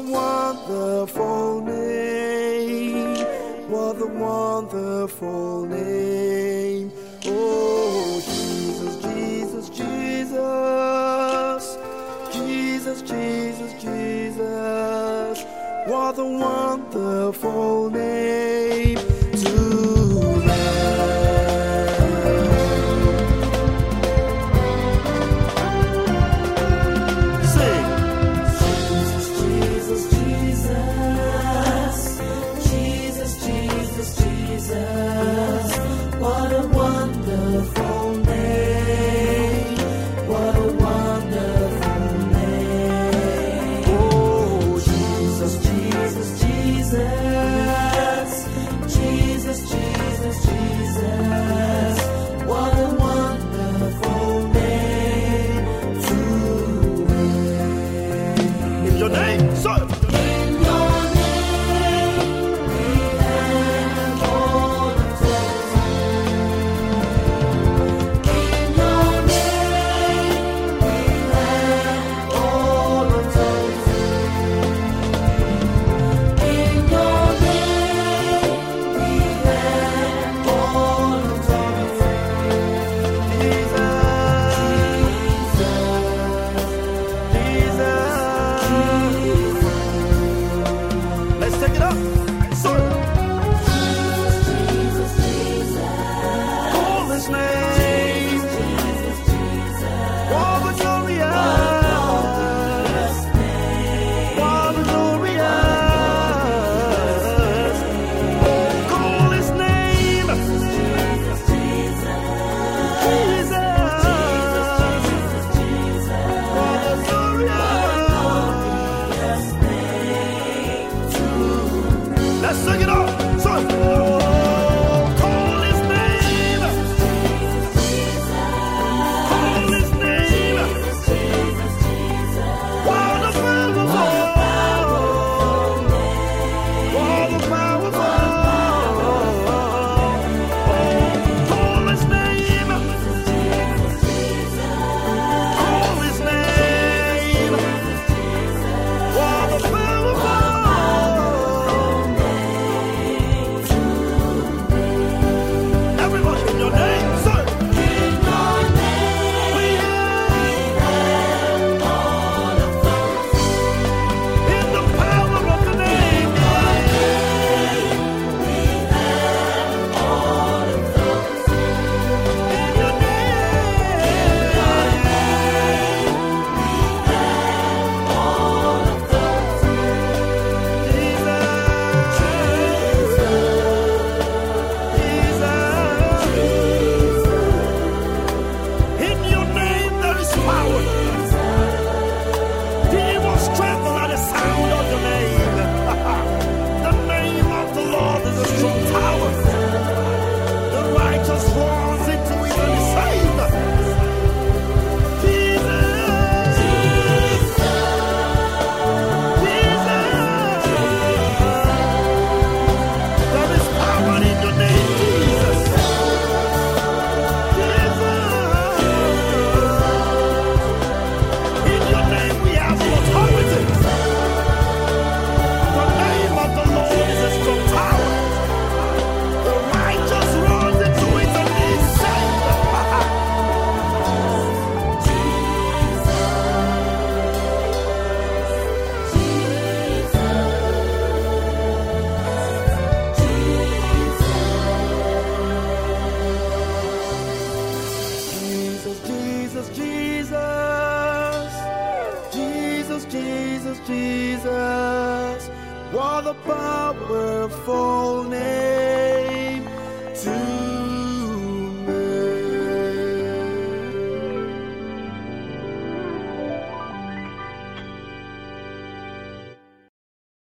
a wonderful name. What a wonderful name. Oh, Jesus, Jesus, Jesus. Jesus, Jesus, Jesus. What a wonderful name. Let's sing it on. Jesus, Jesus, what a powerful name.